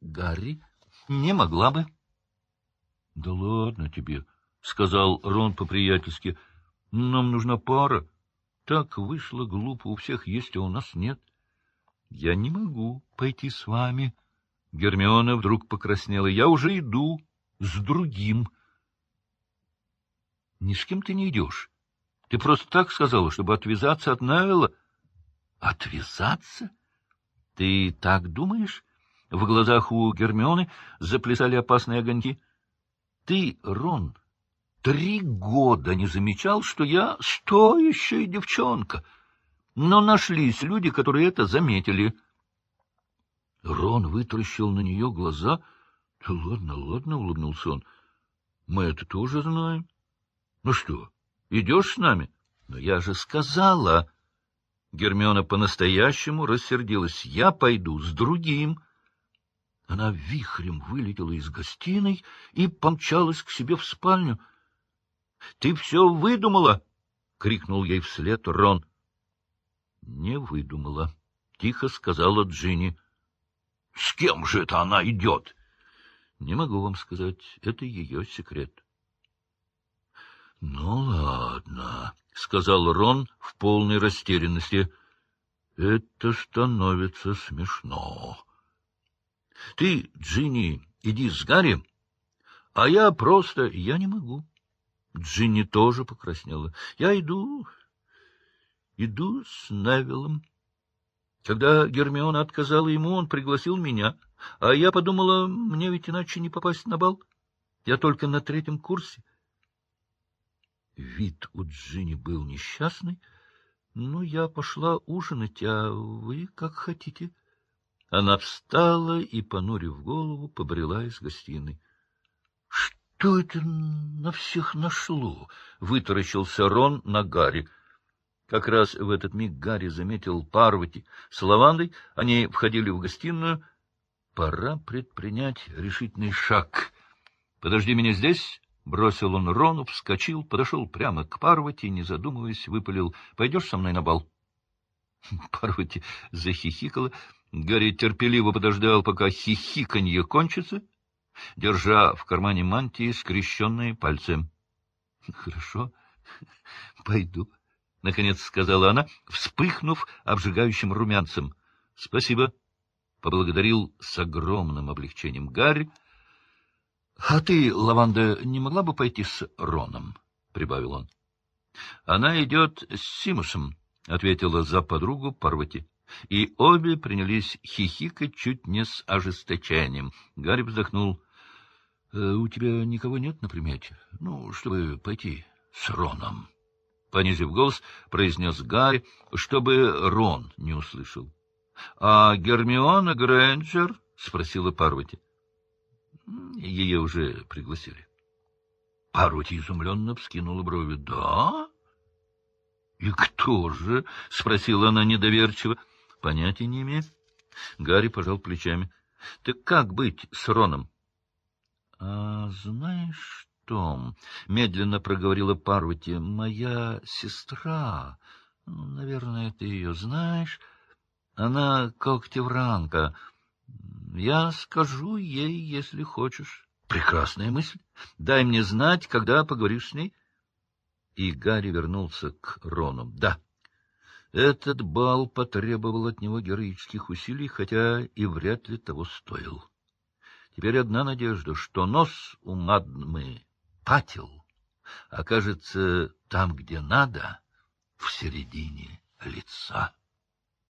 Гарри? Не могла бы. — Да ладно тебе, — сказал Рон по-приятельски. — Нам нужна пара. Так вышло глупо, у всех есть, а у нас нет. — Я не могу пойти с вами. Гермиона вдруг покраснела. — Я уже иду с другим. — Ни с кем ты не идешь. Ты просто так сказала, чтобы отвязаться от Навила. — Отвязаться? Ты так думаешь? В глазах у Гермионы заплясали опасные огоньки. — Ты, Рон, три года не замечал, что я стоящая девчонка. Но нашлись люди, которые это заметили. Рон вытращил на нее глаза. — Ладно, ладно, — улыбнулся он. — Мы это тоже знаем. — Ну что, идешь с нами? — Но я же сказала... Гермиона по-настоящему рассердилась. — Я пойду с другим. Она вихрем вылетела из гостиной и помчалась к себе в спальню. — Ты все выдумала? — крикнул ей вслед Рон. — Не выдумала, — тихо сказала Джинни. — С кем же это она идет? — Не могу вам сказать. Это ее секрет. — Ну, ладно, — сказал Рон в полной растерянности. — Это становится смешно. — Ты, Джинни, иди с Гарри, а я просто... Я не могу. Джинни тоже покраснела. — Я иду... иду с Невиллом. Когда Гермиона отказала ему, он пригласил меня, а я подумала, мне ведь иначе не попасть на бал. Я только на третьем курсе. Вид у Джинни был несчастный. Ну, я пошла ужинать, а вы как хотите. Она встала и, понурив голову, побрела из гостиной. — Что это на всех нашло? — вытаращился Рон на Гарри. Как раз в этот миг Гарри заметил Парвати с лавандой. Они входили в гостиную. Пора предпринять решительный шаг. — Подожди меня здесь, Бросил он Рону, вскочил, подошел прямо к Парвати, не задумываясь, выпалил. — Пойдешь со мной на бал? Парвати захихикала. Гарри терпеливо подождал, пока хихиканье кончится, держа в кармане мантии скрещенные пальцы. — Хорошо, пойду, — наконец сказала она, вспыхнув обжигающим румянцем. — Спасибо, — поблагодарил с огромным облегчением Гарри, —— А ты, Лаванда, не могла бы пойти с Роном? — прибавил он. — Она идет с Симусом, — ответила за подругу Парвати. И обе принялись хихикать чуть не с ожесточением. Гарри вздохнул. «Э, — У тебя никого нет на примете? Ну, чтобы пойти с Роном. Понизив голос, произнес Гарри, чтобы Рон не услышал. — А Гермиона Грэнджер? — спросила Парвати. Ее уже пригласили. Парвати изумленно вскинула брови. — Да? — И кто же? — спросила она недоверчиво. — Понятия не имею. Гарри пожал плечами. — Так как быть с Роном? — А знаешь что? — медленно проговорила Парвати. — Моя сестра, ну, наверное, ты ее знаешь, она когтевранка. Я скажу ей, если хочешь. Прекрасная мысль. Дай мне знать, когда поговоришь с ней. И Гарри вернулся к Рону. Да, этот бал потребовал от него героических усилий, хотя и вряд ли того стоил. Теперь одна надежда, что нос у Мадмы Патил окажется там, где надо, в середине лица.